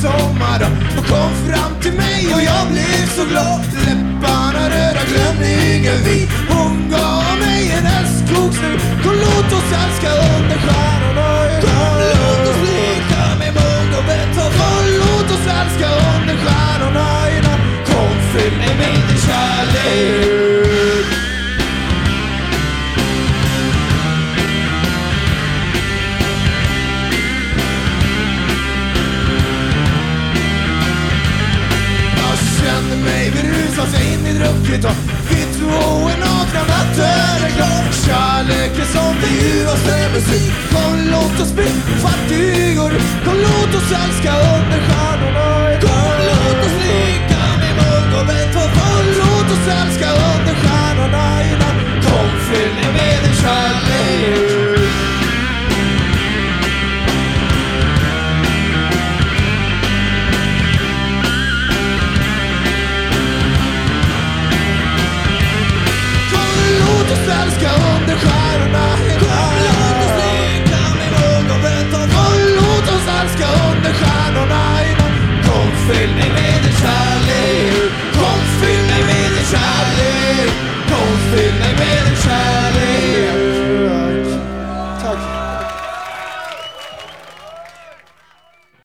midsommar och kom fram till mig och jag blev så glad. Läpparna röda, glömningen vit. Hon gav mig en älskoksnut Kom låt oss älska under mig. Rusar oss in i drucket och vi två är nakna, natten är klar Kärlek är som det ljuvaste musik. Kom låt oss bli fattigor Kom låt oss älska Kom låt oss älska under stjärnorna